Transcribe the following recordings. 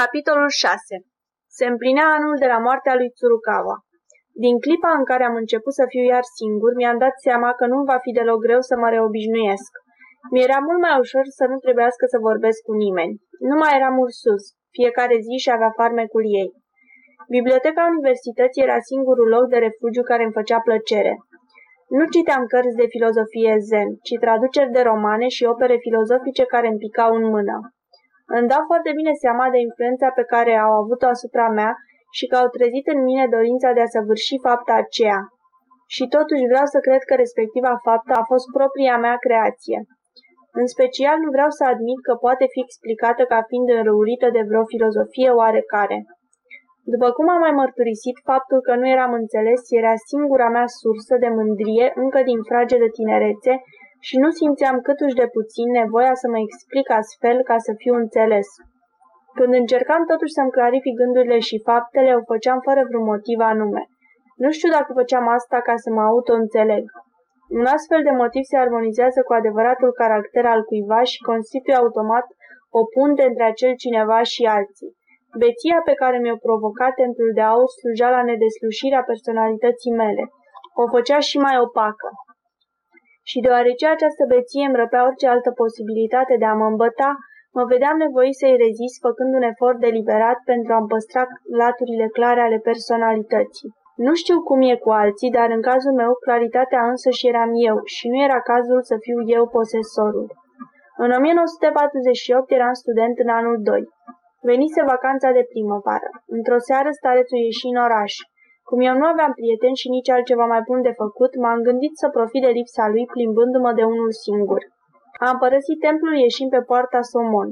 Capitolul 6 Se împlinea anul de la moartea lui Tsurukawa. Din clipa în care am început să fiu iar singur, mi-am dat seama că nu va fi deloc greu să mă reobișnuiesc. Mi-era mult mai ușor să nu trebuiască să vorbesc cu nimeni. Nu mai eram ursus. Fiecare zi și avea farmecul ei. Biblioteca universității era singurul loc de refugiu care îmi făcea plăcere. Nu citeam cărți de filozofie zen, ci traduceri de romane și opere filozofice care îmi picau în mână. Îmi dau foarte bine seama de influența pe care au avut-o asupra mea și că au trezit în mine dorința de a săvârși fapta aceea. Și totuși vreau să cred că respectiva faptă a fost propria mea creație. În special nu vreau să admit că poate fi explicată ca fiind înrăurită de vreo filozofie oarecare. După cum am mai mărturisit, faptul că nu eram înțeles era singura mea sursă de mândrie încă din frage de tinerețe și nu simțeam câtuși de puțin nevoia să mă explic astfel ca să fiu înțeles. Când încercam totuși să-mi clarific gândurile și faptele, o făceam fără vreun motiv anume. Nu știu dacă făceam asta ca să mă auto-înțeleg. Un astfel de motiv se armonizează cu adevăratul caracter al cuiva și constituie automat o punte între acel cineva și alții. Beția pe care mi-o provoca templul de aur slujea la nedeslușirea personalității mele. O făcea și mai opacă. Și deoarece această beție îmi răpea orice altă posibilitate de a mă îmbăta, mă vedeam nevoit să-i rezist făcând un efort deliberat pentru a-mi păstra laturile clare ale personalității. Nu știu cum e cu alții, dar în cazul meu claritatea însă și eram eu și nu era cazul să fiu eu posesorul. În 1948 eram student în anul 2. Venise vacanța de primăvară. Într-o seară starețul ieși în oraș. Cum eu nu aveam prieteni și nici altceva mai bun de făcut, m-am gândit să profit de lipsa lui plimbându-mă de unul singur. Am părăsit templul ieșind pe poarta Somon.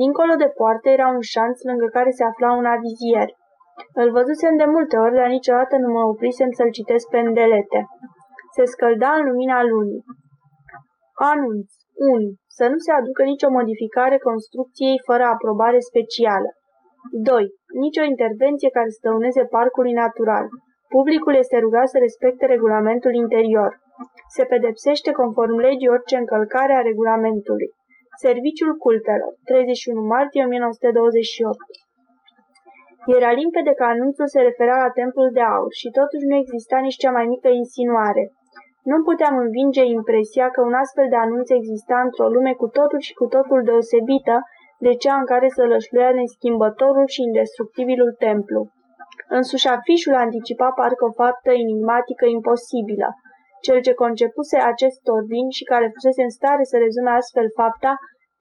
Dincolo de poartă era un șanț lângă care se afla un avizier. Îl văzusem de multe ori, dar niciodată nu mă oprisem să-l citesc pe îndelete. Se scălda în lumina lunii. Anunț. 1. Să nu se aducă nicio modificare construcției fără aprobare specială. 2. Nicio intervenție care să dăuneze parcului natural. Publicul este rugat să respecte regulamentul interior. Se pedepsește conform legii orice încălcare a regulamentului. Serviciul cultelor. 31 martie 1928 Era limpede că anunțul se referea la templul de aur și totuși nu exista nici cea mai mică insinuare. Nu puteam învinge impresia că un astfel de anunț exista într-o lume cu totul și cu totul deosebită de cea în care se lășluia neschimbătorul și indestructibilul templu. Însuși afișul anticipa parcă o faptă enigmatică imposibilă. Cel ce concepuse acest ordin și care fusese în stare să rezume astfel fapta,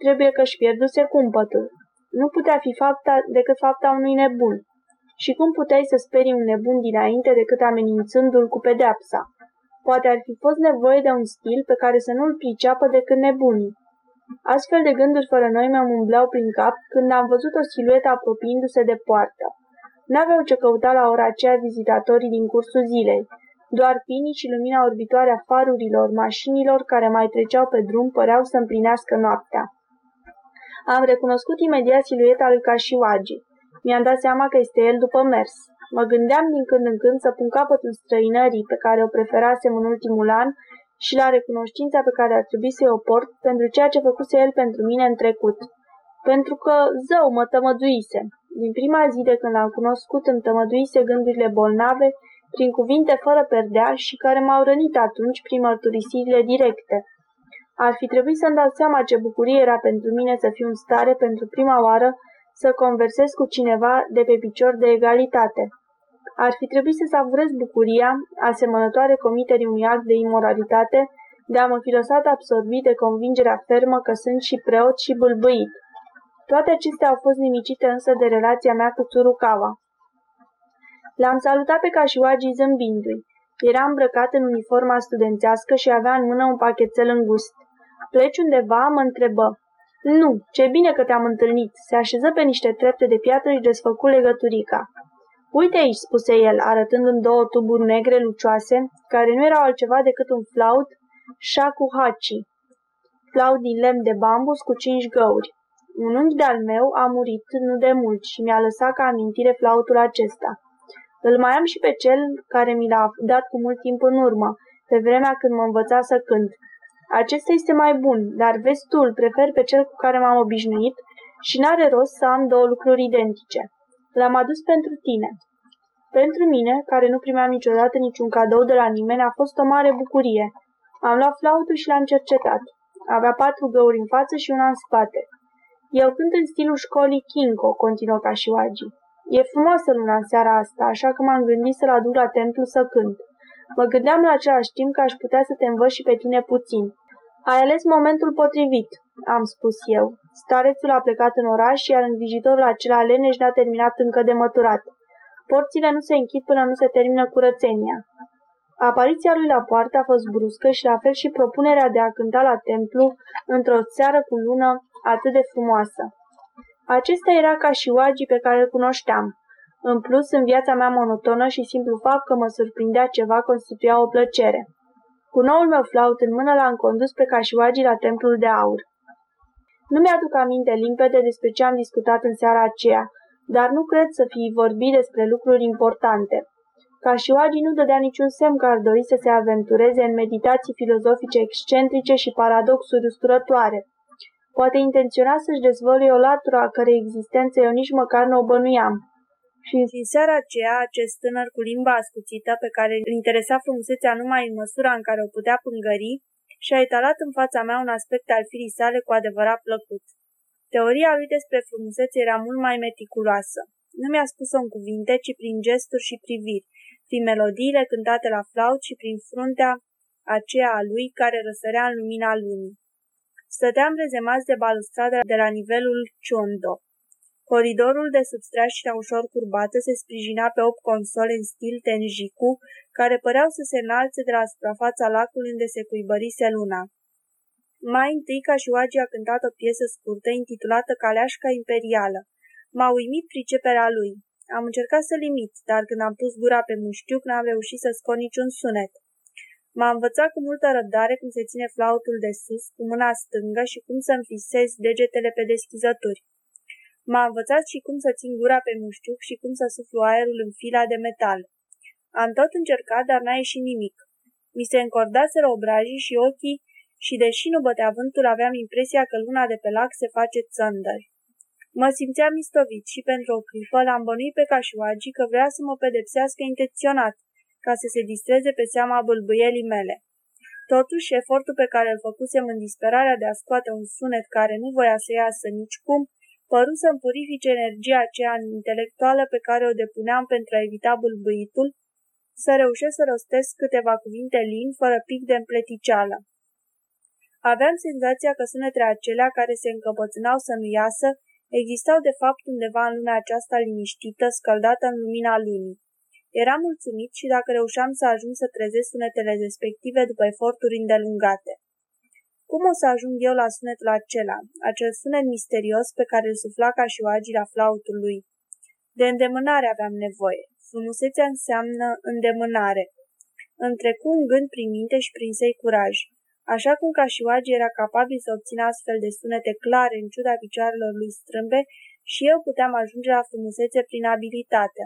trebuie că își pierduse cumpătul. Nu putea fi fapta decât fapta unui nebun. Și cum puteai să sperii un nebun dinainte decât amenințându-l cu pedeapsa? Poate ar fi fost nevoie de un stil pe care să nu-l priceapă decât nebunii. Astfel de gânduri fără noi mi-am umbleau prin cap când am văzut o siluetă apropiindu-se de poartă. N-aveau ce căuta la ora aceea vizitatorii din cursul zilei. Doar pinii și lumina orbitoare a farurilor mașinilor care mai treceau pe drum păreau să împlinească noaptea. Am recunoscut imediat silueta lui Kashiwagi. Mi-am dat seama că este el după mers. Mă gândeam din când în când să pun capăt în străinării pe care o preferasem în ultimul an și la recunoștința pe care ar trebui să-i o port pentru ceea ce făcuse el pentru mine în trecut. Pentru că zău mă tămăduise. Din prima zi de când l-am cunoscut îmi tămăduise gândurile bolnave prin cuvinte fără perdea și care m-au rănit atunci prin mărturisirile directe. Ar fi trebuit să-mi dau seama ce bucurie era pentru mine să fiu în stare pentru prima oară să conversez cu cineva de pe picior de egalitate. Ar fi trebuit să savurez bucuria, asemănătoare comiterii unui act de imoralitate, de a mă fi lăsat absorbit de convingerea fermă că sunt și preot și bâlbâit. Toate acestea au fost nimicite însă de relația mea cu Tsurukawa. L-am salutat pe Kashiwagi zâmbindu-i. Era îmbrăcat în uniforma studențească și avea în mână un pachetel îngust. Pleci undeva? mă întrebă. Nu, ce bine că te-am întâlnit. Se așeză pe niște trepte de piatră și desfăcu legăturica. Uite aici, spuse el, arătându-mi două tuburi negre lucioase, care nu erau altceva decât un flaut shakuhachi, flaut din lemn de bambus cu cinci găuri. Un unghi de-al meu a murit nu de mult și mi-a lăsat ca amintire flautul acesta. Îl mai am și pe cel care mi l-a dat cu mult timp în urmă, pe vremea când mă învăța să cânt. Acesta este mai bun, dar vezi tu, îl prefer pe cel cu care m-am obișnuit Și n-are rost să am două lucruri identice. L-am adus pentru tine. Pentru mine, care nu primeam niciodată niciun cadou de la nimeni, a fost o mare bucurie. Am luat flautul și l-am cercetat. Avea patru găuri în față și una în spate. Eu cânt în stilul școlii Kinko, continuă Kashiwagi. E frumoasă luna în seara asta, așa că m-am gândit să-l aduc la templu să cânt. Mă gândeam la același timp că aș putea să te învăț și pe tine puțin. Ai ales momentul potrivit, am spus eu. Starețul a plecat în oraș, iar îngrijitorul acela leneș n-a terminat încă de măturat. Porțile nu se închid până nu se termină curățenia. Apariția lui la poartă a fost bruscă și la fel și propunerea de a cânta la templu într-o seară cu lună atât de frumoasă. Acesta era ca și Wagi pe care îl cunoșteam. În plus, în viața mea monotonă și simplu fapt că mă surprindea ceva constituia o plăcere. Cu noul meu flaut în mână l-am condus pe Cașuagi la templul de aur. Nu mi-aduc aminte limpede despre ce am discutat în seara aceea, dar nu cred să fi vorbit despre lucruri importante. Cașuagi nu dădea niciun semn că ar dori să se aventureze în meditații filozofice excentrice și paradoxuri usturătoare. Poate intenționa să-și dezvăluie o latură a cărei existență eu nici măcar nu o bănuiam. Și în seara aceea, acest tânăr cu limba ascuțită, pe care îl interesa frumusețea numai în măsura în care o putea pângări, și-a etalat în fața mea un aspect al firii sale cu adevărat plăcut. Teoria lui despre frumusețe era mult mai meticuloasă. Nu mi-a spus-o în cuvinte, ci prin gesturi și priviri, prin melodiile cântate la flaut și prin fruntea aceea a lui care răsărea în lumina lunii. Stăteam rezemați de balustradă de la nivelul Chondo. Coridorul de substrașina ușor curbată se sprijina pe opt console în stil tenjiku, care păreau să se înalțe de la suprafața lacului unde se cuibărise luna. Mai întâi, ca și Oagi a cântat o piesă scurtă intitulată Caleașca Imperială. M-a uimit priceperea lui. Am încercat să limit, dar când am pus gura pe muștiuc, n-am reușit să scot niciun sunet. M-a învățat cu multă răbdare cum se ține flautul de sus, cu mâna stângă și cum să înfisez degetele pe deschizături. M-a învățat și cum să țin gura pe muștiuc și cum să suflu aerul în fila de metal. Am tot încercat, dar n-a ieșit nimic. Mi se încordaseră obrajii și ochii și deși nu bătea vântul, aveam impresia că luna de pe lac se face țăndări. Mă simțeam mistovit și pentru o clipă l-am bănuit pe Cașuagi că vrea să mă pedepsească intenționat, ca să se distreze pe seama bâlbâielii mele. Totuși, efortul pe care îl făcusem în disperarea de a scoate un sunet care nu voia să iasă nicicum, păru să-mi purifice energia aceea intelectuală pe care o depuneam pentru a evita bâlbâitul, să reușesc să rostesc câteva cuvinte lin, fără pic de împleticeală. Aveam senzația că sunetele acelea care se încăpățânau să nu iasă, existau de fapt undeva în lumea aceasta liniștită, scăldată în lumina lunii. Eram mulțumit și dacă reușeam să ajung să trezesc sunetele respective după eforturi îndelungate. Cum o să ajung eu la sunetul acela, acel sunet misterios pe care îl sufla ca și oagii la flautul lui? De îndemânare aveam nevoie. Frumusețea înseamnă îndemânare. Îmi trecu un gând prin minte și prin săi curaj. Așa cum ca și Oagi era capabil să obțină astfel de sunete clare în ciuda picioarelor lui strâmbe, și eu puteam ajunge la frumusețe prin abilitate.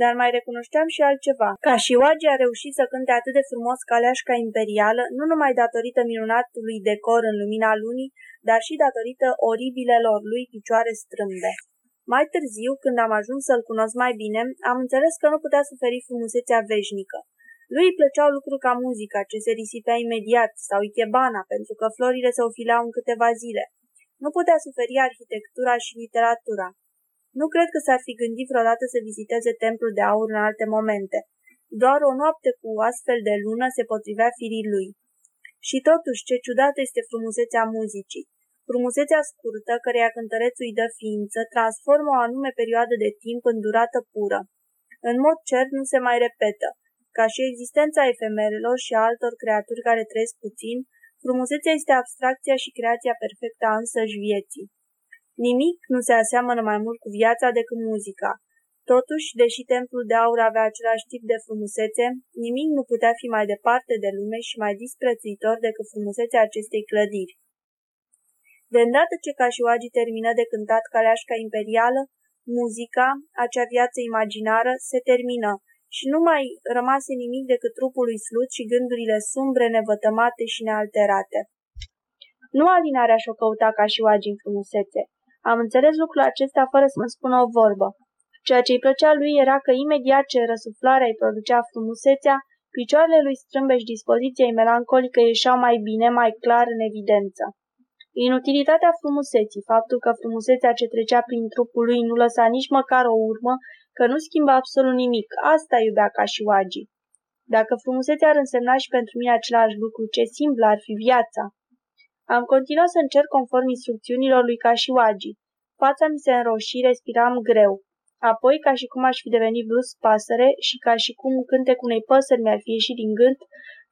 Dar mai recunoșteam și altceva. Ca și Oagi a reușit să cânte atât de frumos caleașca imperială, nu numai datorită minunatului decor în lumina lunii, dar și datorită oribilelor lui picioare strâmbe. Mai târziu, când am ajuns să-l cunosc mai bine, am înțeles că nu putea suferi frumusețea veșnică. Lui îi plăceau lucruri ca muzica, ce se risipea imediat, sau ikebana, pentru că florile se ofileau în câteva zile. Nu putea suferi arhitectura și literatura. Nu cred că s-ar fi gândit vreodată să viziteze templul de aur în alte momente. Doar o noapte cu astfel de lună se potrivea firii lui. Și totuși, ce ciudată este frumusețea muzicii. Frumusețea scurtă, căreia cântărețul îi dă ființă, transformă o anume perioadă de timp în durată pură. În mod cert nu se mai repetă. Ca și existența efemerelor și a altor creaturi care trăiesc puțin, frumusețea este abstracția și creația perfectă a însăși vieții. Nimic nu se aseamănă mai mult cu viața decât muzica. Totuși, deși templul de aur avea același tip de frumusețe, nimic nu putea fi mai departe de lume și mai disprețuitor decât frumusețea acestei clădiri. De îndată ce Cașioagi termină de cântat caleașca imperială, muzica, acea viață imaginară, se termină și nu mai rămase nimic decât trupul lui Slut și gândurile sumbre, nevătămate și nealterate. Nu alinarea și-o căuta ca și Oagi în frumusețe. Am înțeles lucrul acesta fără să mă spună o vorbă. Ceea ce îi plăcea lui era că imediat ce răsuflarea îi producea frumusețea, picioarele lui strâmbe și dispoziția ei melancolică ieșeau mai bine, mai clar în evidență. Inutilitatea frumuseții, faptul că frumusețea ce trecea prin trupul lui nu lăsa nici măcar o urmă, că nu schimba absolut nimic, asta iubea ca și Wagi. Dacă frumusețea ar însemna și pentru mine același lucru, ce simplă ar fi viața. Am continuat să încerc conform instrucțiunilor lui ca și Wagi. Fața mi se înroși, respiram greu. Apoi, ca și cum aș fi devenit brusc pasăre și ca și cum cântecul unei păsări mi-ar fi ieșit din gând,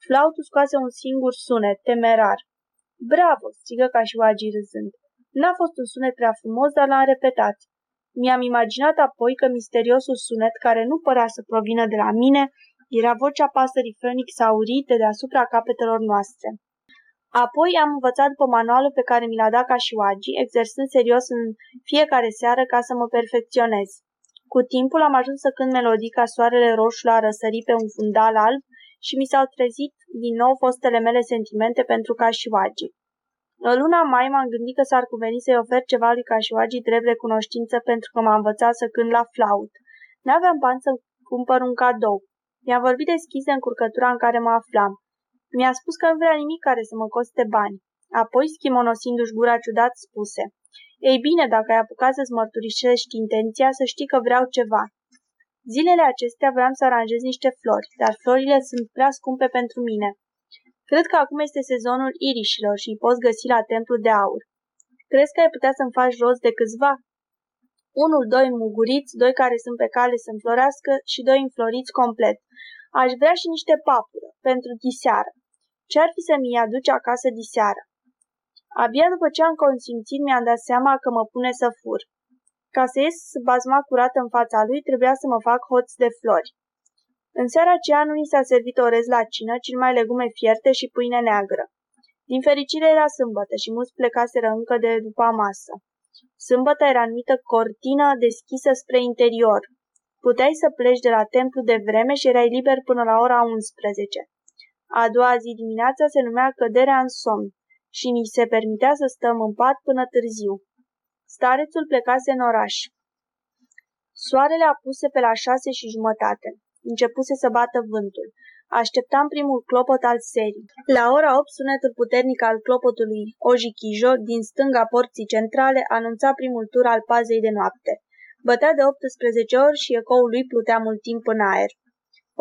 flautul scoase un singur sunet, temerar. Bravo!" strigă ca și Wagi râzând. N-a fost un sunet prea frumos, dar l-am repetat. Mi-am imaginat apoi că misteriosul sunet, care nu părea să provină de la mine, era vocea pasării Phoenix aurii de deasupra capetelor noastre. Apoi am învățat după manualul pe care mi l-a dat ca și Wagi, exersând serios în fiecare seară ca să mă perfecționez. Cu timpul am ajuns să cânt melodii ca soarele roșu la răsări pe un fundal alb și mi s-au trezit din nou fostele mele sentimente pentru Cașiwagi. În luna mai m-am gândit că s-ar cuveni să-i ofer ceva lui Cașiwagi drept recunoștință pentru că m-a învățat să cânt la flaut. N-aveam bani să cumpăr un cadou. Mi-a vorbit deschis de încurcătura în care mă aflam. Mi-a spus că nu vrea nimic care să mă coste bani. Apoi, schimonosindu-și gura ciudat, spuse – ei bine, dacă ai apucat să-ți mărturisești intenția, să știi că vreau ceva. Zilele acestea vreau să aranjez niște flori, dar florile sunt prea scumpe pentru mine. Cred că acum este sezonul irișilor și îi poți găsi la templu de aur. Crezi că ai putea să-mi faci rost de câțiva? Unul, doi muguriți, doi care sunt pe cale să înflorească și doi înfloriți complet. Aș vrea și niște papură, pentru diseară. Ce-ar fi să mi-i aduci acasă diseară? Abia după ce am consimțit, mi-am dat seama că mă pune să fur. Ca să ies bazma curată în fața lui, trebuia să mă fac hoț de flori. În seara aceea nu ni s-a servit orez la cină, ci numai legume fierte și pâine neagră. Din fericire era sâmbătă și mulți plecaseră încă de după masă. Sâmbătă era numită cortină deschisă spre interior. Puteai să pleci de la templu de vreme și erai liber până la ora 11. A doua zi dimineața se numea căderea în somn și ni se permitea să stăm în pat până târziu. Starețul plecase în oraș. Soarele apuse pe la șase și jumătate. Începuse să bată vântul. Așteptam primul clopot al serii. La ora 8, sunetul puternic al clopotului Ojichijo din stânga porții centrale anunța primul tur al pazei de noapte. Bătea de 18 ori și ecoul lui plutea mult timp în aer.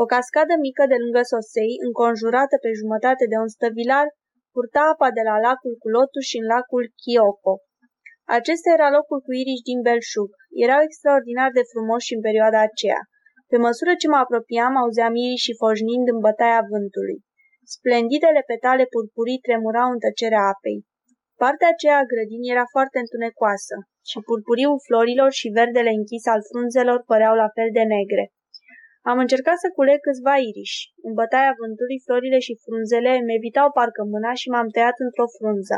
O cascadă mică de lângă sosei, înconjurată pe jumătate de un stăvilar, purta apa de la lacul cu lotus și în lacul Kyoko. Acesta era locul cu iriși din belșug. Erau extraordinar de frumoși în perioada aceea. Pe măsură ce mă apropiam, auzeam irișii fojnind în bătaia vântului. Splendidele petale purpurii tremurau în tăcerea apei. Partea aceea a grădinii era foarte întunecoasă și purpuriul florilor și verdele închis al frunzelor păreau la fel de negre. Am încercat să culeg câțiva iriși. În bătaia vântului, florile și frunzele îmi evitau parcă mâna și m-am tăiat într-o frunză.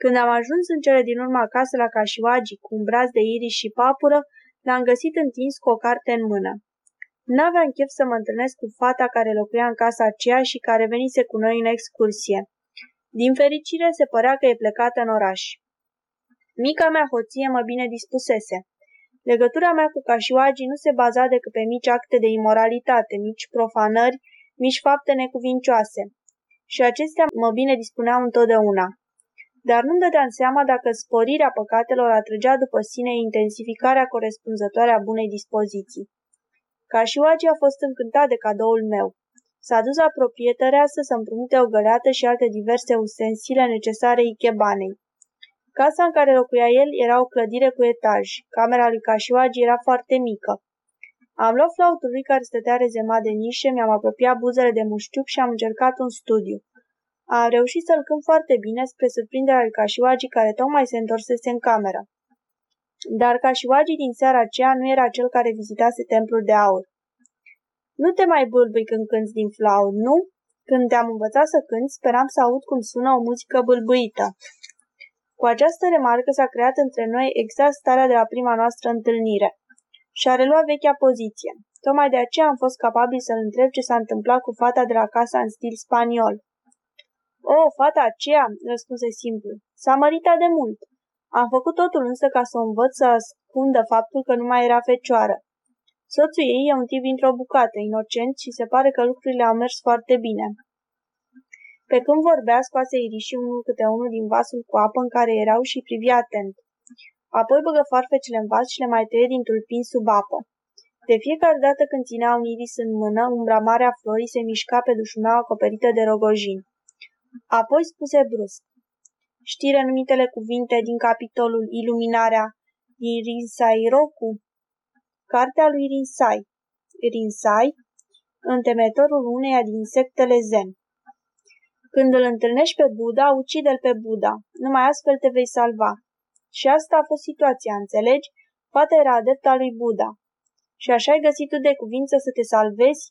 Când am ajuns în cele din urmă acasă la Cașiwagi cu un braț de iriși și papură, l-am găsit întins cu o carte în mână. N-aveam chef să mă întâlnesc cu fata care locuia în casa aceea și care venise cu noi în excursie. Din fericire, se părea că e plecată în oraș. Mica mea hoție mă bine dispusese. Legătura mea cu Cașioagi nu se baza decât pe mici acte de imoralitate, mici profanări, mici fapte necuvincioase. Și acestea mă bine dispuneau întotdeauna. Dar nu-mi dădeam seama dacă sporirea păcatelor atrăgea după sine intensificarea corespunzătoare a bunei dispoziții. Cașioagi a fost încântat de cadoul meu. S-a dus la proprietăreasă să împrumute o găleată și alte diverse ustensile necesare Ikebanei. Casa în care locuia el era o clădire cu etaj. Camera lui Cașioagi era foarte mică. Am luat flautul lui care stătea rezemat de nișe, mi-am apropiat buzele de muștiuc și am încercat un studiu. Am reușit să-l cânt foarte bine spre surprinderea lui Cașioagi care tocmai se întorsese în cameră. Dar Cașioagi din seara aceea nu era cel care vizitase templul de aur. Nu te mai bâlbâi când cânti din flaut, nu? Când te-am învățat să cânti, speram să aud cum sună o muzică bâlbâită. Cu această remarcă s-a creat între noi exact starea de la prima noastră întâlnire și a reluat vechea poziție. Tocmai de aceea am fost capabil să-l întreb ce s-a întâmplat cu fata de la casa în stil spaniol. O, fata aceea, răspunse simplu, s-a măritat de mult. Am făcut totul însă ca să o învăț să ascundă faptul că nu mai era fecioară. Soțul ei e un tip dintr-o bucată, inocent și se pare că lucrurile au mers foarte bine. Pe când vorbea, scoase irișii unul câte unul din vasul cu apă în care erau și privi atent. Apoi băgă farfecele în vas și le mai tăie dintr-un pin sub apă. De fiecare dată când ținea un iris în mână, umbra mare a florii se mișca pe dușumea acoperită de rogojin. Apoi spuse brusc. Știi renumitele cuvinte din capitolul Iluminarea din Rinsai Roku? Cartea lui Rinsai. Rinsai, întemetorul uneia din sectele zen. Când îl întâlnești pe Buddha, ucide-l pe Buddha. Numai astfel te vei salva. Și asta a fost situația, înțelegi? Fata era adepta lui Buddha. Și așa ai găsit tu de cuvință să te salvezi?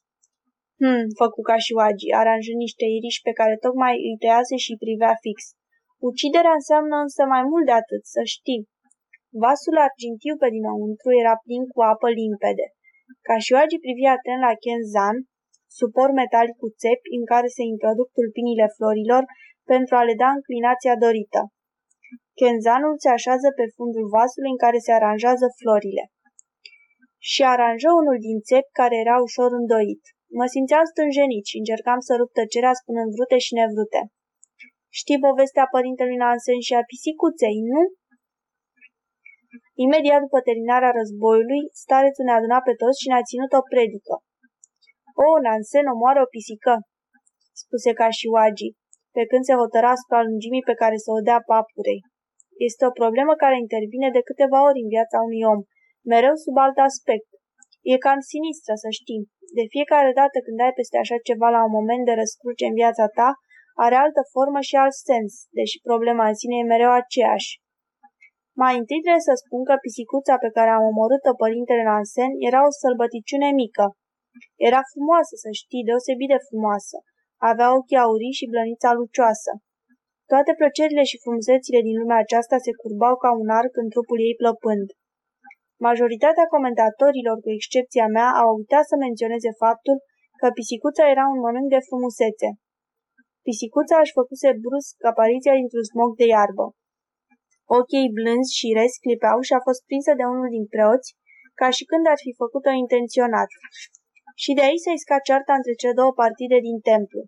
Hmm, făcu ca și Oagi, aranjând niște iriși pe care tocmai îi tăiase și privea fix. Uciderea înseamnă însă mai mult de atât, să știi. Vasul argintiu pe dinăuntru era plin cu apă limpede. Ca și Oagi privia atent la Kenzan, suport metalic cu țepi în care se introduc tulpinile florilor pentru a le da înclinația dorită. Kenzanul se așează pe fundul vasului în care se aranjează florile. Și aranjă unul din țepi care era ușor îndoit. Mă simțeam stânjenit și încercam să rup tăcerea spunând vrute și nevrute. Știi povestea părintelui Nansen și a pisicuței, nu? Imediat după terminarea războiului, starețul ne-a adunat pe toți și ne-a ținut o predică. O, Nansen omoară o pisică, spuse ca și Wagi, pe când se hotăra asupra lungimii pe care să o dea papurei. Este o problemă care intervine de câteva ori în viața unui om, mereu sub alt aspect. E cam sinistră, să știi. De fiecare dată când ai peste așa ceva la un moment de răscruce în viața ta, are altă formă și alt sens, deși problema în sine e mereu aceeași. Mai întâi trebuie să spun că pisicuța pe care am omorât-o părintele Nansen era o sălbăticiune mică. Era frumoasă, să știi, deosebit de frumoasă. Avea ochii aurii și blănița lucioasă. Toate plăcerile și frumusețile din lumea aceasta se curbau ca un arc în trupul ei plăpând. Majoritatea comentatorilor, cu excepția mea, au uitat să menționeze faptul că pisicuța era un mănânc de frumusețe. Pisicuța își făcuse brusc apariția dintr-un smog de iarbă. Ochii ei blânzi și rezi clipeau și a fost prinsă de unul din preoți, ca și când ar fi făcut-o intenționat. Și de aici se isca cearta între cele două partide din templu.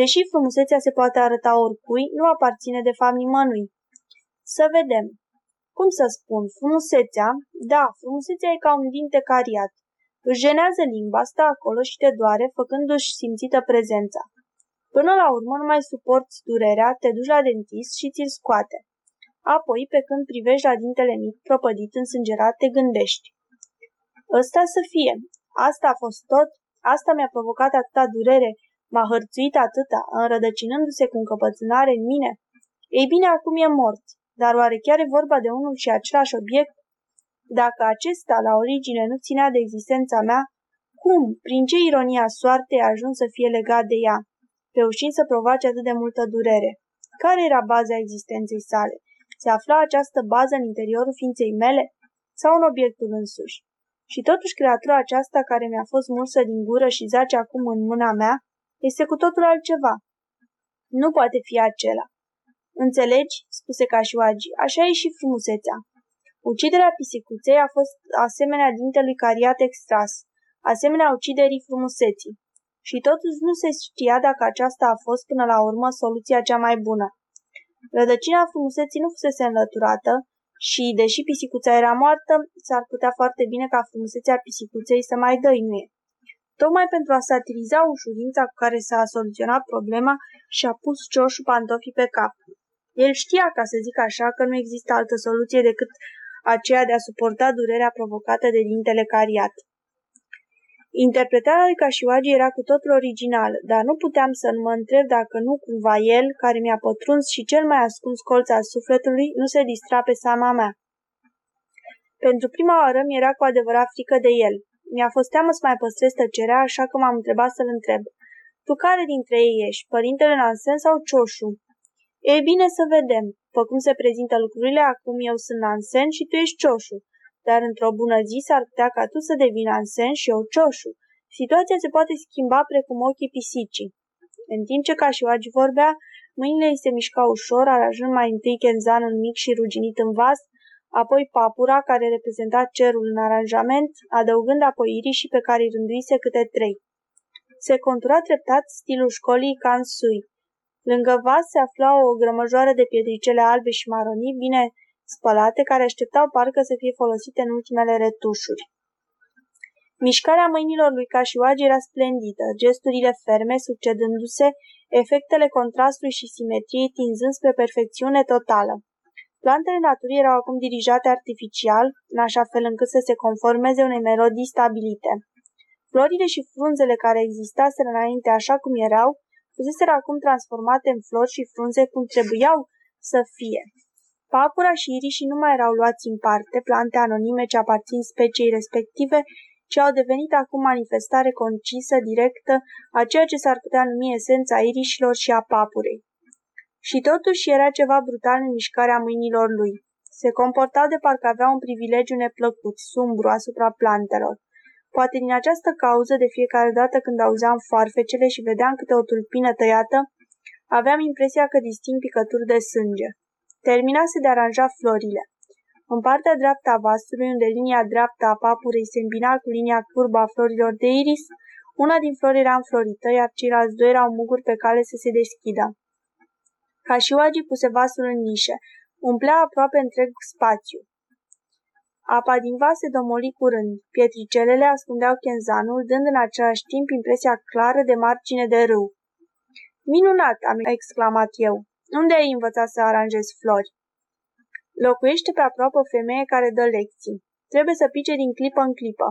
Deși frumusețea se poate arăta oricui, nu aparține de fapt nimănui. Să vedem. Cum să spun, frumusețea, da, frumusețea e ca un dinte cariat. Își jenează limba, stă acolo și te doare, făcându-și simțită prezența. Până la urmă nu mai suporți durerea, te duci la dentist și ți-l scoate. Apoi, pe când privești la dintele mic, propădit, însângerat, te gândești. Ăsta să fie. Asta a fost tot. Asta mi-a provocat atâta durere. M-a hărțuit atâta, înrădăcinându-se cu încăpățânare în mine. Ei bine, acum e mort. Dar oare chiar e vorba de unul și același obiect? Dacă acesta, la origine, nu ținea de existența mea, cum, prin ce ironia soartei a ajuns să fie legat de ea, reușind să provoace atât de multă durere? Care era baza existenței sale? Se afla această bază în interiorul ființei mele sau în obiectul însuși? Și totuși creatura aceasta care mi-a fost mulsă din gură și zace acum în mâna mea, este cu totul altceva. Nu poate fi acela. Înțelegi? spuse Cașuagi. Așa e și frumusețea. Uciderea pisicuței a fost asemenea dintelui cariat extras, asemenea uciderii frumuseții. Și totuși nu se știa dacă aceasta a fost până la urmă soluția cea mai bună. Rădăcina frumuseții nu fusese înlăturată și, deși pisicuța era moartă, s-ar putea foarte bine ca frumusețea pisicuței să mai dăinuie. Tocmai pentru a satiriza ușurința cu care s-a soluționat problema și-a pus cioșul pantofii pe cap. El știa, ca să zic așa, că nu există altă soluție decât aceea de a suporta durerea provocată de dintele cariat. Interpretarea lui Cașiuagi era cu totul originală, dar nu puteam să nu mă întreb dacă nu cumva el, care mi-a pătruns și cel mai ascuns colț al sufletului, nu se distra pe seama mea. Pentru prima oară mi-era cu adevărat frică de el. Mi-a fost teamă să mai păstrez tăcerea, așa că m-am întrebat să-l întreb. Tu care dintre ei ești, părintele Nansen sau Cioșu? Ei bine să vedem. După cum se prezintă lucrurile, acum eu sunt Nansen și tu ești Cioșu. Dar într-o bună zi s-ar putea ca tu să devii Nansen și eu Cioșu. Situația se poate schimba precum ochii pisicii. În timp ce Cașioagi vorbea, Mâinile îi se mișcau ușor, aranjând mai întâi chenzanul mic și ruginit în vas, apoi papura, care reprezenta cerul în aranjament, adăugând apoi irișii pe care îi rânduise câte trei. Se contura treptat stilul școlii Kansui. Lângă vas se afla o grămăjoară de pietricele albe și maronii, bine spălate, care așteptau parcă să fie folosite în ultimele retușuri. Mișcarea mâinilor lui Cașioagi era splendidă, gesturile ferme succedându-se, efectele contrastului și simetriei tinzând spre perfecțiune totală. Plantele naturii erau acum dirijate artificial, în așa fel încât să se conformeze unei melodii stabilite. Florile și frunzele care existaseră înainte așa cum erau, fuseseră acum transformate în flori și frunze cum trebuiau să fie. Papura și irișii nu mai erau luați în parte, plante anonime ce aparțin speciei respective, ci au devenit acum manifestare concisă, directă, a ceea ce s-ar putea numi esența irișilor și a papurei. Și totuși era ceva brutal în mișcarea mâinilor lui. Se comportau de parcă avea un privilegiu neplăcut, sumbru asupra plantelor. Poate din această cauză, de fiecare dată când auzeam foarfecele și vedeam câte o tulpină tăiată, aveam impresia că disting picături de sânge. Terminase de aranja florile. În partea dreaptă a vasului, unde linia dreaptă a papurei se îmbina cu linia curbă a florilor de iris, una din flori era înflorită, iar ceilalți doi erau muguri pe cale să se deschidă. Cașiuagi puse vasul în nișe. Umplea aproape întreg spațiu. Apa din vas se domoli curând. Pietricelele ascundeau chenzanul, dând în același timp impresia clară de margine de râu. Minunat, am exclamat eu. Unde ai învățat să aranjezi flori? Locuiește pe aproape o femeie care dă lecții. Trebuie să pice din clipă în clipă.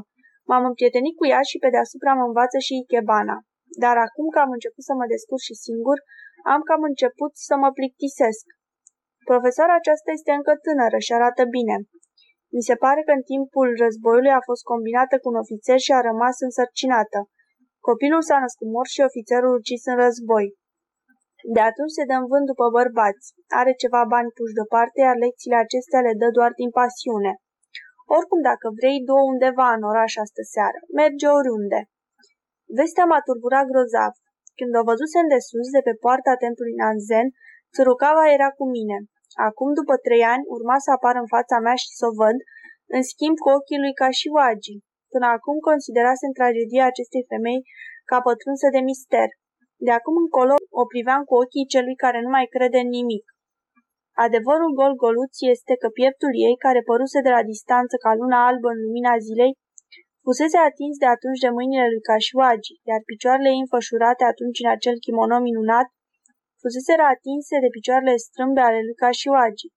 M-am împrietenit cu ea și pe deasupra mă învață și Ikebana. Dar acum că am început să mă descurc și singur, am cam început să mă plictisesc. Profesoara aceasta este încă tânără și arată bine. Mi se pare că în timpul războiului a fost combinată cu un ofițer și a rămas însărcinată. Copilul s-a născut mor și ofițerul ucis în război. De atunci se dă în vânt după bărbați. Are ceva bani puși deoparte, iar lecțiile acestea le dă doar din pasiune. Oricum, dacă vrei, două undeva în oraș astă seară. Merge oriunde. Vestea m-a turburat grozav. Când o văzusem de sus, de pe poarta templului Nanzen, Tsurukawa era cu mine. Acum, după trei ani, urma să apar în fața mea și să o văd, în schimb cu ochii lui Kashiwagi. Până acum considerasem tragedia acestei femei ca pătrunsă de mister. De acum încolo o priveam cu ochii celui care nu mai crede în nimic. Adevărul gol-goluț este că pieptul ei, care păruse de la distanță ca luna albă în lumina zilei, Fusese atins de atunci de mâinile lui Cașuagi, iar picioarele ei înfășurate atunci în acel kimono minunat, fuseseră atinse de picioarele strâmbe ale lui Cașuagi.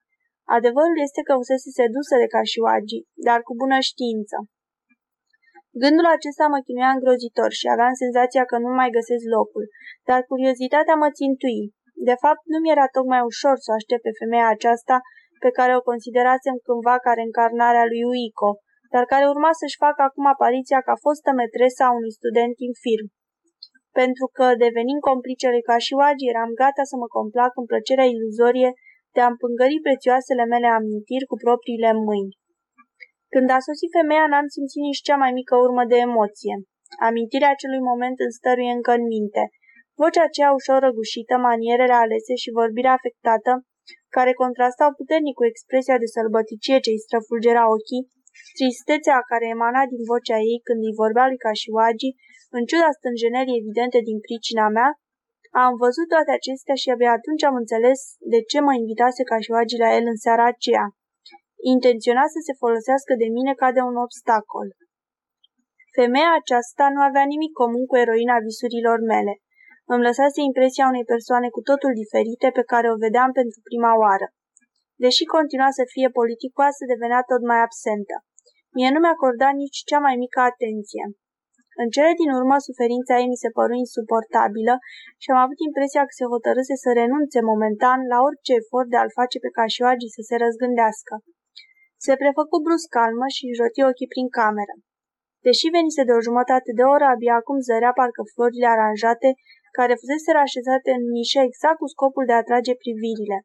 Adevărul este că fusese sedusă de Cașuagi, dar cu bună știință. Gândul acesta mă chinuia îngrozitor și aveam senzația că nu mai găsesc locul, dar curiozitatea mă țintui. De fapt, nu mi era tocmai ușor să aștept pe femeia aceasta pe care o considerasem cândva ca reîncarnarea lui Uiko, dar care urma să-și facă acum apariția ca fostă metresă a unui student infirm. Pentru că, devenind complicele ca și Wagi, eram gata să mă complac în plăcerea iluzorie de a împângări prețioasele mele amintiri cu propriile mâini. Când a sosit femeia, n-am simțit nici cea mai mică urmă de emoție. Amintirea acelui moment îmi stăruie încă în minte. Vocea aceea ușor răgușită, manierele alese și vorbirea afectată, care contrastau puternic cu expresia de sălbăticie ce îi străfulgera ochii, Tristețea care emana din vocea ei când îi vorbea lui Cașiwagi, în ciuda stânjenerii evidente din pricina mea, am văzut toate acestea și abia atunci am înțeles de ce mă invitase Cașiwagi la el în seara aceea. Intenționa să se folosească de mine ca de un obstacol. Femeia aceasta nu avea nimic comun cu eroina visurilor mele. Îmi lăsase impresia unei persoane cu totul diferite pe care o vedeam pentru prima oară. Deși continua să fie politicoasă, devenea tot mai absentă. Mie nu mi-acorda nici cea mai mică atenție. În cele din urmă, suferința ei mi se păru insuportabilă și am avut impresia că se hotărâse să renunțe momentan la orice efort de a-l face pe Cașioagi să se răzgândească. Se prefăcu brusc calmă și joti ochii prin cameră. Deși venise de o jumătate de oră, abia acum zărea parcă florile aranjate, care fusese așezate în nișe exact cu scopul de a atrage privirile.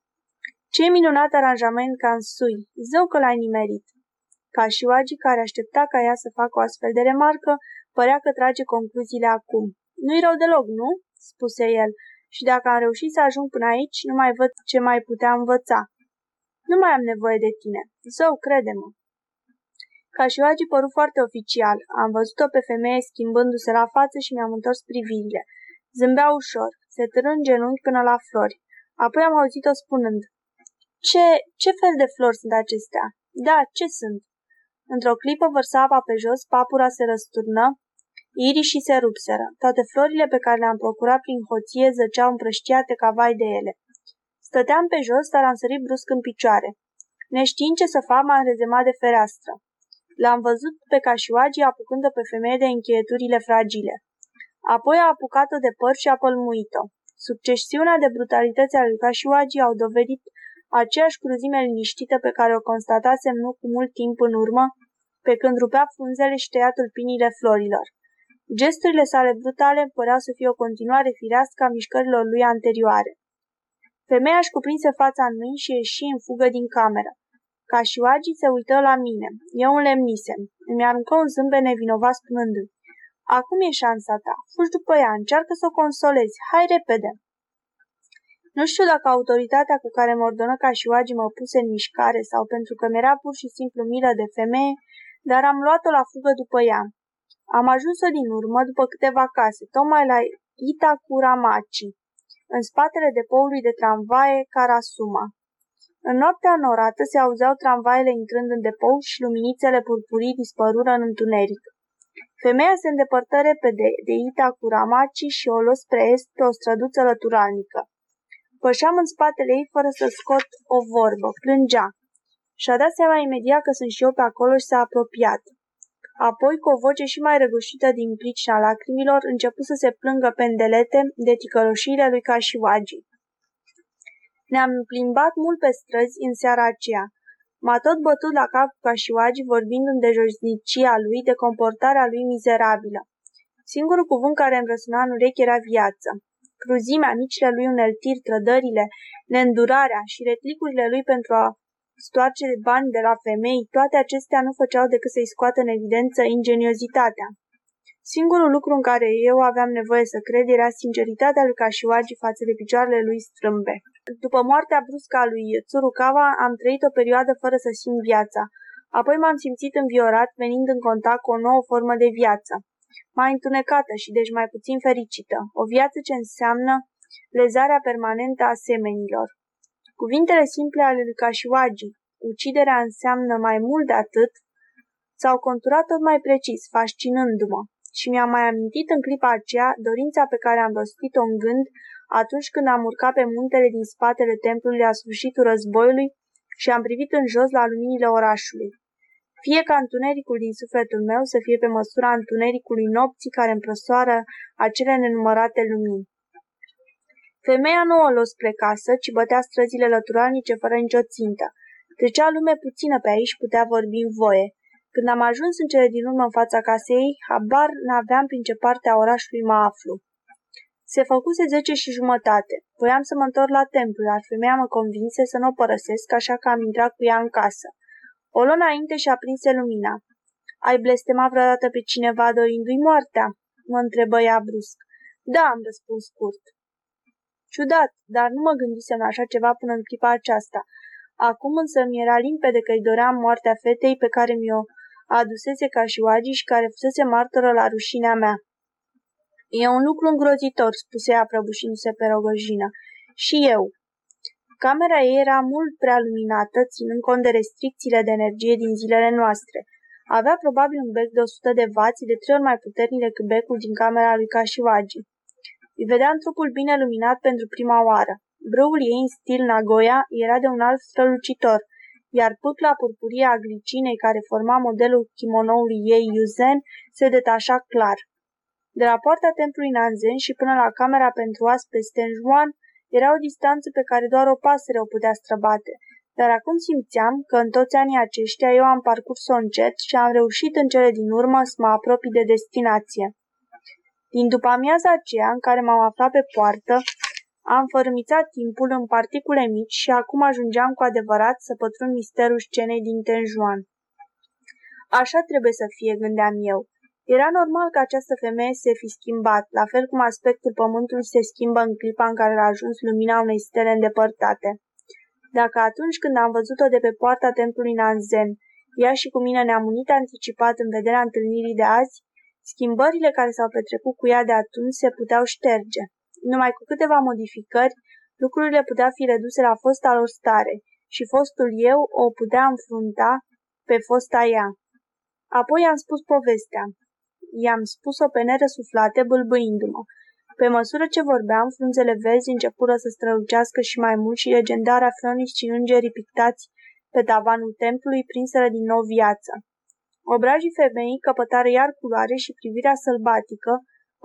Ce minunat aranjament ca în sui! Zău că l-ai nimerit! Ca și Oagi, care aștepta ca ea să facă o astfel de remarcă, părea că trage concluziile acum. Nu-i rău deloc, nu?" spuse el Și dacă am reușit să ajung până aici, nu mai văd ce mai putea învăța. Nu mai am nevoie de tine. Zău, crede-mă. Cașioagii păru foarte oficial. Am văzut-o pe femeie schimbându-se la față și mi-am întors privirile. Zâmbea ușor, se târâ în genunchi până la flori. Apoi am auzit-o spunând, ce, ce fel de flori sunt acestea? Da, ce sunt? Într-o clipă vărsa apa pe jos, papura se răsturnă, irii și se rupseră. Toate florile pe care le-am procurat prin hoție zăceau împrăștiate ca vai de ele. Stăteam pe jos, dar am sărit brusc în picioare. Neștiind ce să fac, m-am rezemat de fereastră. L-am văzut pe Cașioagi apucând-o pe femeie de încheieturile fragile. Apoi a apucat-o de păr și a pălmuit-o. Succesiunea de brutalități ale lui Cașioagi au dovedit aceeași cruzime liniștită pe care o constatasem nu cu mult timp în urmă, pe când rupea frunzele și tăia tulpinile florilor. Gesturile sale brutale păreau să fie o continuare firească a mișcărilor lui anterioare. Femeia își cuprinse fața în mâini și ieși în fugă din cameră. Ca și Oagi se uită la mine. Eu înlemnisem. Îmi aruncă un zâmbet nevinovat spunându-i. Acum e șansa ta. Fugi după ea, încearcă să o consolezi. Hai repede! Nu știu dacă autoritatea cu care mă ordonă ca și Oagi mă puse în mișcare sau pentru că mi-era pur și simplu milă de femeie, dar am luat-o la fugă după ea. Am ajuns-o din urmă după câteva case, tocmai la Itakuramachi, în spatele depoului de tramvaie Karasuma. În noaptea înorată se auzeau tramvaiele intrând în depou și luminițele purpurii dispărură în întuneric. Femeia se îndepărtă repede de Ita cu Ramaci și o luă spre est pe o străduță lăturalnică. Pășeam în spatele ei fără să scot o vorbă, plângea. Și-a dat seama imediat că sunt și eu pe acolo și s-a apropiat. Apoi, cu o voce și mai răgușită din pricina lacrimilor, începu să se plângă pendelete de ticăloșirea lui Cașiwagi. Ne-am plimbat mult pe străzi în seara aceea. M-a tot bătut la cap ca și Oagi vorbind de josnicia lui, de comportarea lui mizerabilă. Singurul cuvânt care îmi răsuna în urechi era viață. Cruzimea, micile lui uneltiri, trădările, neîndurarea și retlicurile lui pentru a stoarce bani de la femei, toate acestea nu făceau decât să-i scoată în evidență ingeniozitatea. Singurul lucru în care eu aveam nevoie să cred era sinceritatea lui Cașioagi față de picioarele lui strâmbe. După moartea bruscă a lui Tsurukawa, am trăit o perioadă fără să simt viața. Apoi m-am simțit înviorat, venind în contact cu o nouă formă de viață. Mai întunecată și deci mai puțin fericită. O viață ce înseamnă lezarea permanentă a semenilor. Cuvintele simple ale lui Kashiwagi, uciderea înseamnă mai mult de atât, s-au conturat tot mai precis, fascinându-mă. Și mi-am mai amintit în clipa aceea dorința pe care am rostit-o în gând atunci când am urcat pe muntele din spatele templului la sfârșitul războiului și am privit în jos la luminile orașului. Fie ca întunericul din sufletul meu să fie pe măsura întunericului nopții care împrăsoară acele nenumărate lumini. Femeia nu o luă spre casă, ci bătea străzile lăturalnice fără nicio țintă. Trecea lume puțină pe aici putea vorbi în voie. Când am ajuns în cele din urmă în fața casei, habar n-aveam prin ce parte a orașului mă aflu. Se făcuse zece și jumătate. Voiam să mă întorc la templu, dar femeia mă convinse să nu o părăsesc, așa că am intrat cu ea în casă. O luă înainte și aprinse lumina. Ai blestemat vreodată pe cineva dorindu-i moartea?" mă întrebă ea brusc. Da, am răspuns scurt. Ciudat, dar nu mă gândisem la așa ceva până în clipa aceasta. Acum însă mi era limpede că îi doream moartea fetei pe care mi-o adusese ca și Oagiș și care fusese martoră la rușinea mea. E un lucru îngrozitor, spuse ea prăbușindu-se pe rogojină. Și eu. Camera ei era mult prea luminată, ținând cont de restricțiile de energie din zilele noastre. Avea probabil un bec de 100 de vați, de trei ori mai puternic decât becul din camera lui Kashiwagi. Îi vedeam trupul bine luminat pentru prima oară. Brâul ei în stil Nagoya era de un alt strălucitor, iar pâcla purpurie a glicinei care forma modelul kimonoului ei Yuzen se detașa clar. De la poarta templului Nanzen și până la camera pentru oaspeți Tenjuan era o distanță pe care doar o pasăre o putea străbate, dar acum simțeam că în toți anii aceștia eu am parcurs-o încet și am reușit în cele din urmă să mă apropii de destinație. Din după amiaza aceea în care m-am aflat pe poartă, am fărâmițat timpul în particule mici și acum ajungeam cu adevărat să pătrund misterul scenei din Tenjuan. Așa trebuie să fie, gândeam eu. Era normal ca această femeie să se fi schimbat, la fel cum aspectul pământului se schimbă în clipa în care a ajuns lumina unei stele îndepărtate. Dacă atunci când am văzut-o de pe poarta templului Nanzen, ea și cu mine ne-am unit anticipat în vederea întâlnirii de azi, schimbările care s-au petrecut cu ea de atunci se puteau șterge. Numai cu câteva modificări, lucrurile puteau fi reduse la fosta lor stare și fostul eu o putea înfrunta pe fosta ea. Apoi am spus povestea. I-am spus-o pe nerăsuflate, bâlbâindu-mă. Pe măsură ce vorbeam, frunzele vezi începură să strălucească și mai mult și legendarea Fronix și îngerii pictați pe tavanul templului prinseră din nou viață. Obrajii femeii căpătară iar culoare și privirea sălbatică,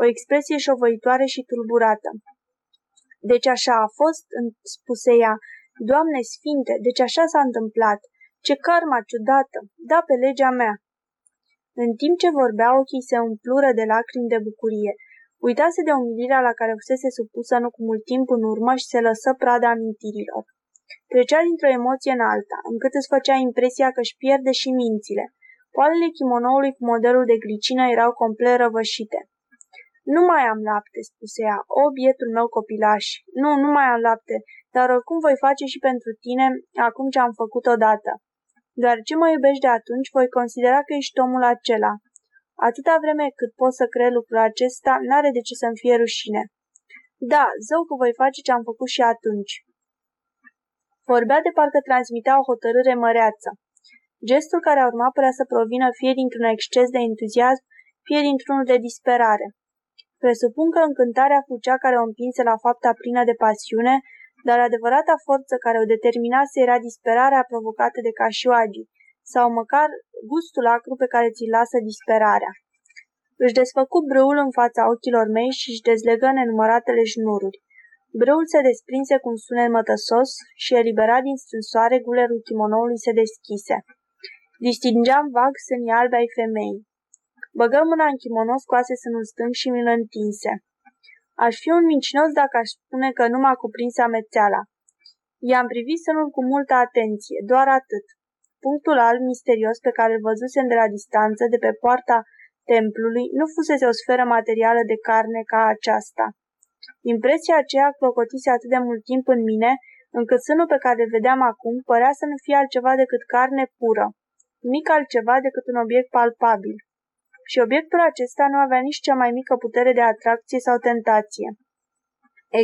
o expresie șovăitoare și tulburată. Deci așa a fost, spuse ea, Doamne Sfinte, deci așa s-a întâmplat. Ce karma ciudată! Da, pe legea mea! În timp ce vorbea, ochii se umplură de lacrimi de bucurie. Uitase de umilirea la care fusese supusă nu cu mult timp în urmă și se lăsă prada amintirilor. Trecea dintr-o emoție în alta, încât îți făcea impresia că își pierde și mințile. Poalele chimonoului cu modelul de glicină erau complet răvășite. Nu mai am lapte, spuse ea, o bietul meu copilaș. Nu, nu mai am lapte, dar oricum voi face și pentru tine acum ce am făcut odată. ce mă iubești de atunci, voi considera că ești omul acela. Atâta vreme cât pot să cred lucrul acesta, n-are de ce să-mi fie rușine. Da, zău că voi face ce am făcut și atunci. Vorbea de parcă transmitea o hotărâre măreață. Gestul care a urmat părea să provină fie dintr-un exces de entuziasm, fie dintr-unul de disperare. Presupun că încântarea fu cea care o împinse la fapta plină de pasiune, dar adevărata forță care o determinase era disperarea provocată de Cașioagi, sau măcar gustul acru pe care ți-l lasă disperarea. Își desfăcu brâul în fața ochilor mei și își dezlegă nenumăratele șnururi. Brâul se desprinse cu un sunet mătăsos și eliberat din strânsoare gulerul chimonoului se deschise. Distingeam vag sânii albe ai femeii. Băgă mâna în kimono, scoase sânul stâng și mi-l întinse. Aș fi un mincinos dacă aș spune că nu m-a cuprins amețeala. I-am privit sânul cu multă atenție, doar atât. Punctul alb misterios pe care îl văzusem de la distanță, de pe poarta templului, nu fusese o sferă materială de carne ca aceasta. Impresia aceea clocotise atât de mult timp în mine, încât sânul pe care îl vedeam acum părea să nu fie altceva decât carne pură, nimic altceva decât un obiect palpabil. Și obiectul acesta nu avea nici cea mai mică putere de atracție sau tentație.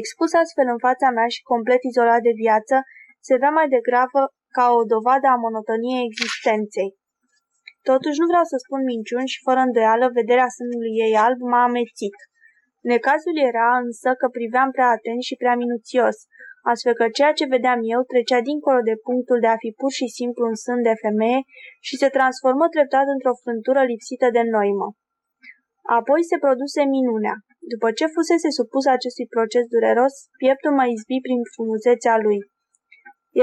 Expus astfel în fața mea și complet izolat de viață, se vedea mai degrabă ca o dovadă a monotoniei existenței. Totuși nu vreau să spun minciuni și fără îndoială vederea sânului ei alb m-a amețit. Necazul era însă că priveam prea atent și prea minuțios, astfel că ceea ce vedeam eu trecea dincolo de punctul de a fi pur și simplu un sân de femeie și se transformă treptat într-o frântură lipsită de noimă. Apoi se produse minunea. După ce fusese supus acestui proces dureros, pieptul mă izbi prin frumusețea lui.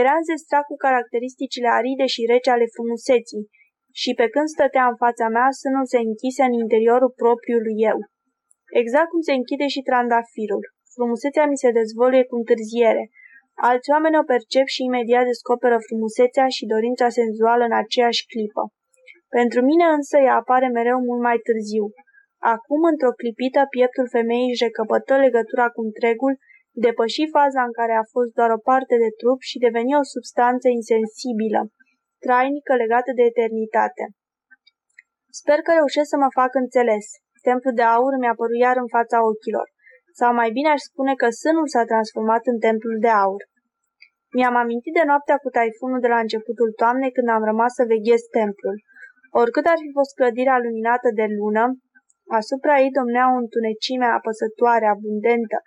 Era înzestrat cu caracteristicile aride și rece ale frumuseții și pe când stătea în fața mea, sânul se închise în interiorul propriului eu. Exact cum se închide și trandafirul. Frumusețea mi se dezvoluie cu întârziere. Alți oameni o percep și imediat descoperă frumusețea și dorința senzuală în aceeași clipă. Pentru mine însă ea apare mereu mult mai târziu. Acum, într-o clipită, pieptul femeii își recăpătă legătura cu întregul, depăși faza în care a fost doar o parte de trup și deveni o substanță insensibilă, trainică legată de eternitate. Sper că reușesc să mă fac înțeles. Templul de aur mi-a părut iar în fața ochilor. Sau mai bine aș spune că sânul s-a transformat în templul de aur. Mi-am amintit de noaptea cu taifunul de la începutul toamnei când am rămas să veghez templul. Oricât ar fi fost clădirea luminată de lună, asupra ei domnea o întunecime apăsătoare, abundentă,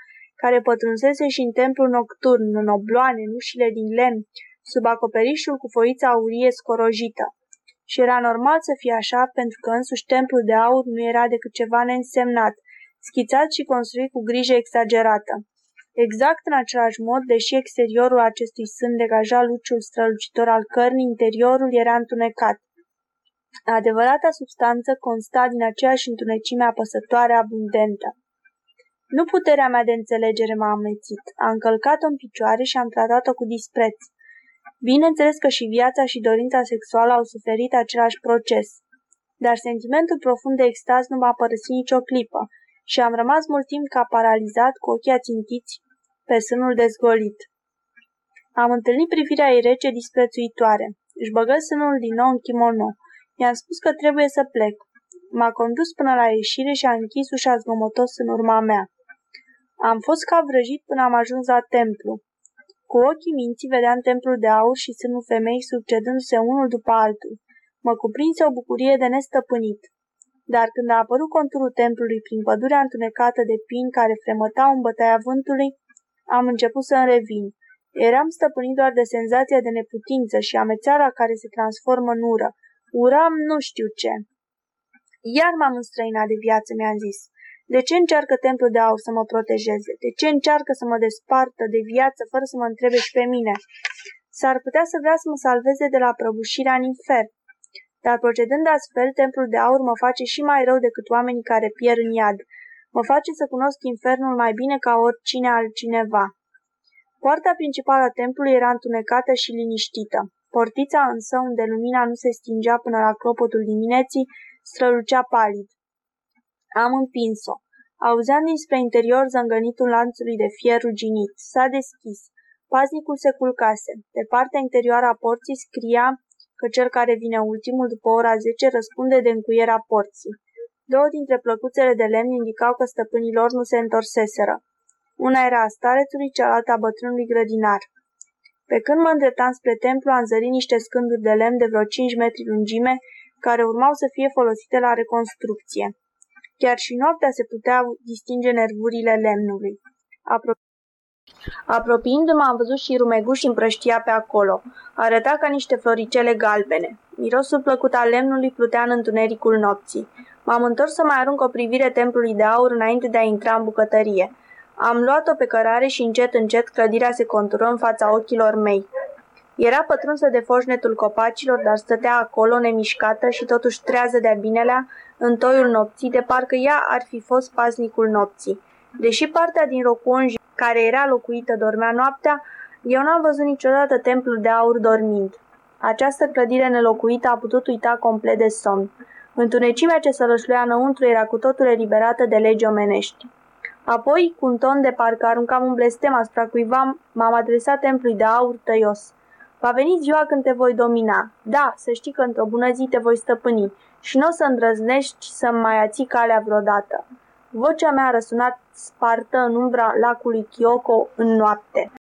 care pătrunsese și în templul nocturn, în obloane, în ușile din lemn, sub acoperișul cu foița aurie scorojită. Și era normal să fie așa, pentru că însuși templul de aur nu era decât ceva neînsemnat, schițat și construit cu grijă exagerată. Exact în același mod, deși exteriorul acestui sân degaja luciul strălucitor al cărnii, interiorul era întunecat. Adevărata substanță consta din aceeași întunecime apăsătoare abundentă. Nu puterea mea de înțelegere m-a amețit. Am încălcat-o în picioare și am tratat-o cu dispreț. Bineînțeles că și viața și dorința sexuală au suferit același proces. dar sentimentul profund de extaz nu m-a părăsit nicio clipă și am rămas mult timp ca paralizat cu ochii ațintiți pe sânul dezgolit. Am întâlnit privirea ei rece disprețuitoare. Își băgă sânul din nou în kimono. I-am spus că trebuie să plec. M-a condus până la ieșire și a închis ușa zgomotos în urma mea. Am fost ca vrăjit până am ajuns la templu. Cu ochii minții vedeam templul de aur și sânul femei succedându-se unul după altul. Mă cuprinse o bucurie de nestăpânit. Dar când a apărut conturul templului prin pădurea întunecată de pini care fremătau în bătaia vântului, am început să îmi revin. Eram stăpânit doar de senzația de neputință și amețeala care se transformă în ură. Uram nu știu ce. Iar m-am înstrăinat de viață, mi-am zis. De ce încearcă templul de aur să mă protejeze? De ce încearcă să mă despartă de viață fără să mă întrebe și pe mine? S-ar putea să vrea să mă salveze de la prăbușirea în infern. Dar procedând astfel, templul de aur mă face și mai rău decât oamenii care pierd în iad. Mă face să cunosc infernul mai bine ca oricine altcineva. Poarta principală a templului era întunecată și liniștită. Portița însă, unde lumina nu se stingea până la clopotul dimineții, strălucea palid. Am împins-o. Auzeam dinspre interior zângănitul lanțului de fier ruginit. S-a deschis. Paznicul se culcase. Pe partea interioară a porții scria că cel care vine ultimul după ora 10 răspunde de încuierea porții. Două dintre plăcuțele de lemn indicau că stăpânii lor nu se întorseseră. Una era a starețului, cealaltă a bătrânului grădinar. Pe când mă îndreptam spre templu, am zărit niște scânduri de lemn de vreo 5 metri lungime, care urmau să fie folosite la reconstrucție. Chiar și noaptea se puteau distinge nervurile lemnului. Apro- Apropiindu-mă am văzut și rumeguși împrăștia pe acolo. Arăta ca niște floricele galbene. Mirosul plăcut al lemnului plutea în întunericul nopții. M-am întors să mai arunc o privire templului de aur înainte de a intra în bucătărie. Am luat-o pe cărare și încet, încet clădirea se contură în fața ochilor mei. Era pătrunsă de foșnetul copacilor, dar stătea acolo nemișcată și totuși trează de-a binelea în toiul nopții, de parcă ea ar fi fost paznicul nopții. Deși partea din Rocuonj, care era locuită, dormea noaptea, eu n-am văzut niciodată templul de aur dormind. Această clădire nelocuită a putut uita complet de somn. Întunecimea ce sălășluia înăuntru era cu totul eliberată de legi omenești. Apoi, cu un ton de parcă aruncam un blestem asupra cuiva, m-am adresat templului de aur tăios. Va veni ziua când te voi domina. Da, să știi că într-o bună zi te voi stăpâni și nu o să îndrăznești să mai ații calea vreodată. Vocea mea a răsunat spartă în umbra lacului Kyoko în noapte.